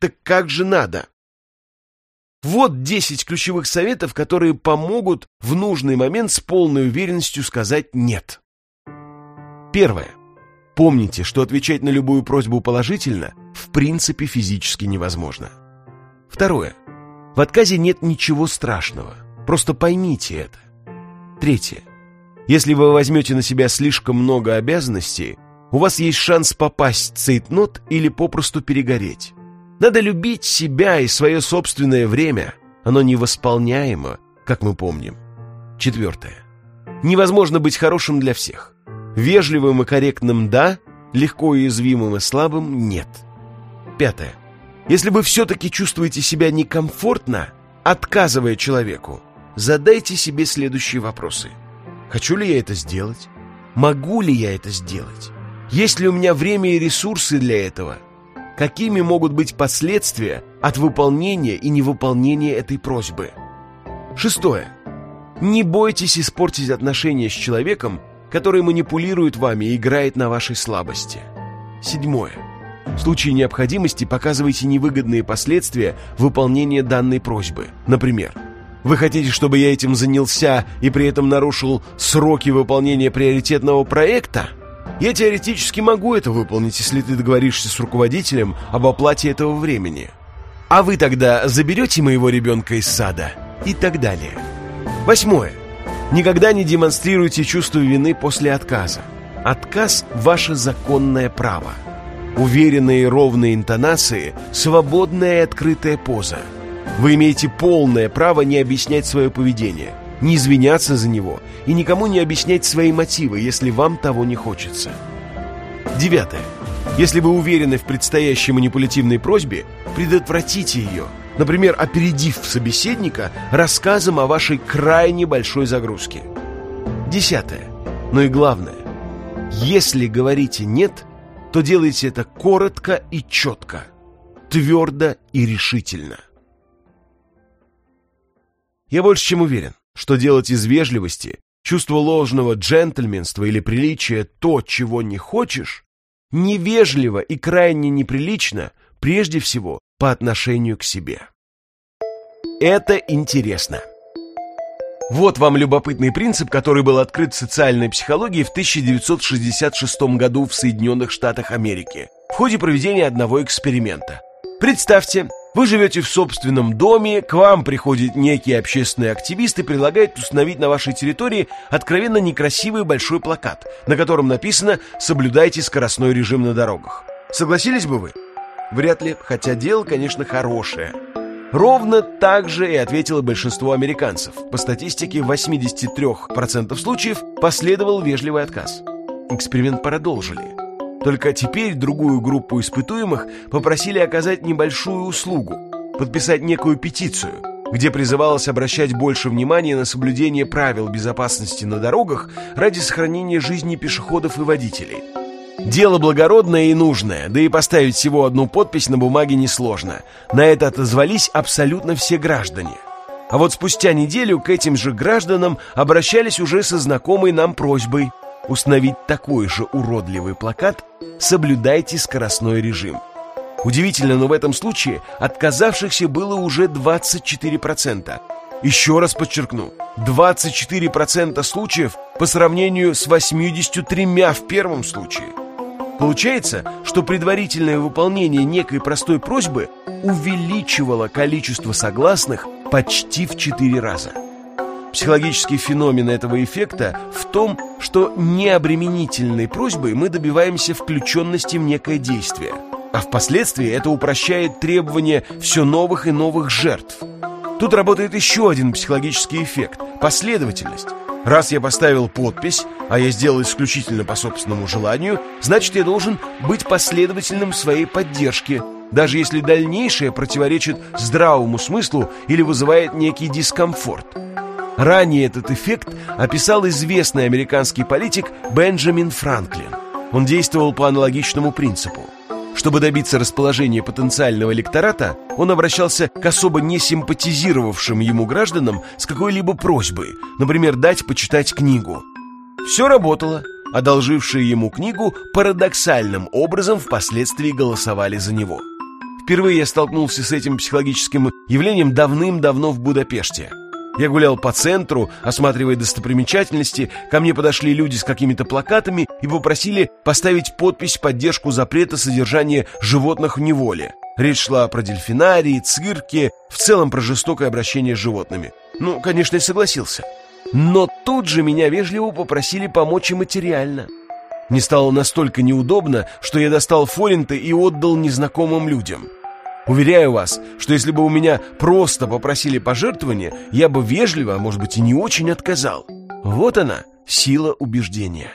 Так как же надо? Вот 10 ключевых советов, которые помогут в нужный момент с полной уверенностью сказать «нет». Первое. Помните, что отвечать на любую просьбу положительно в принципе физически невозможно. Второе. В отказе нет ничего страшного. Просто поймите это. Третье. Если вы возьмете на себя слишком много обязанностей, у вас есть шанс попасть в цейтнот или попросту перегореть. Надо любить себя и свое собственное время. Оно невосполняемо, как мы помним. Четвертое. Невозможно быть хорошим для всех. Вежливым и корректным – да, легко уязвимым и слабым – нет. Пятое. Если вы все-таки чувствуете себя некомфортно, отказывая человеку, задайте себе следующие вопросы. Хочу ли я это сделать? Могу ли я это сделать? Есть ли у меня время и ресурсы для этого – какими могут быть последствия от выполнения и невыполнения этой просьбы. Шестое. Не бойтесь испортить отношения с человеком, который манипулирует вами и играет на вашей слабости. Седьмое. В случае необходимости показывайте невыгодные последствия выполнения данной просьбы. Например, вы хотите, чтобы я этим занялся и при этом нарушил сроки выполнения приоритетного проекта? Я теоретически могу это выполнить, если ты договоришься с руководителем об оплате этого времени. А вы тогда заберете моего ребенка из сада? И так далее. Восьмое. Никогда не демонстрируйте чувство вины после отказа. Отказ – ваше законное право. Уверенные ровные интонации – свободная и открытая поза. Вы имеете полное право не объяснять свое поведение – не извиняться за него и никому не объяснять свои мотивы, если вам того не хочется. Девятое. Если вы уверены в предстоящей манипулятивной просьбе, предотвратите ее, например, опередив собеседника рассказом о вашей крайне большой загрузке. Десятое. Но и главное. Если говорите «нет», то делайте это коротко и четко, твердо и решительно. Я больше чем уверен, что делать из вежливости, чувства ложного джентльменства или приличия то, чего не хочешь, невежливо и крайне неприлично, прежде всего, по отношению к себе. Это интересно. Вот вам любопытный принцип, который был открыт в социальной психологии в 1966 году в Соединенных Штатах Америки в ходе проведения одного эксперимента. Представьте, вы живете в собственном доме, к вам приходит некий общественный активист и предлагает установить на вашей территории откровенно некрасивый большой плакат, на котором написано «Соблюдайте скоростной режим на дорогах». Согласились бы вы? Вряд ли, хотя дело, конечно, хорошее. Ровно так же и ответило большинство американцев. По статистике, в 83% случаев последовал вежливый отказ. Эксперимент продолжили. Только теперь другую группу испытуемых попросили оказать небольшую услугу – подписать некую петицию, где призывалось обращать больше внимания на соблюдение правил безопасности на дорогах ради сохранения жизни пешеходов и водителей. Дело благородное и нужное, да и поставить всего одну подпись на бумаге несложно. На это отозвались абсолютно все граждане. А вот спустя неделю к этим же гражданам обращались уже со знакомой нам просьбой – установить такой же уродливый плакат «Соблюдайте скоростной режим». Удивительно, но в этом случае отказавшихся было уже 24%. Еще раз подчеркну, 24% случаев по сравнению с 83 в первом случае. Получается, что предварительное выполнение некой простой просьбы увеличивало количество согласных почти в 4 раза. Психологический феномен этого эффекта в том, что необременительной просьбой мы добиваемся включенности в некое действие, а впоследствии это упрощает требования все новых и новых жертв. Тут работает еще один психологический эффект – последовательность. Раз я поставил подпись, а я сделал исключительно по собственному желанию, значит, я должен быть последовательным в своей поддержке, даже если дальнейшее противоречит здравому смыслу или вызывает некий дискомфорт – Ранее этот эффект описал известный американский политик Бенджамин Франклин. Он действовал по аналогичному принципу. Чтобы добиться расположения потенциального электората, он обращался к особо не симпатизировавшим ему гражданам с какой-либо просьбой, например, дать почитать книгу. Все работало. Одолжившие ему книгу парадоксальным образом впоследствии голосовали за него. Впервые я столкнулся с этим психологическим явлением давным-давно в Будапеште. Я гулял по центру, осматривая достопримечательности, ко мне подошли люди с какими-то плакатами и попросили поставить подпись поддержку запрета содержания животных в неволе. Речь шла про дельфинарии, цирки, в целом про жестокое обращение с животными. Ну, конечно, я согласился. Но тут же меня вежливо попросили помочь и материально. Мне стало настолько неудобно, что я достал форинты и отдал незнакомым людям. Уверяю вас, что если бы у меня просто попросили пожертвования, я бы вежливо, а может быть и не очень отказал. Вот она, сила убеждения.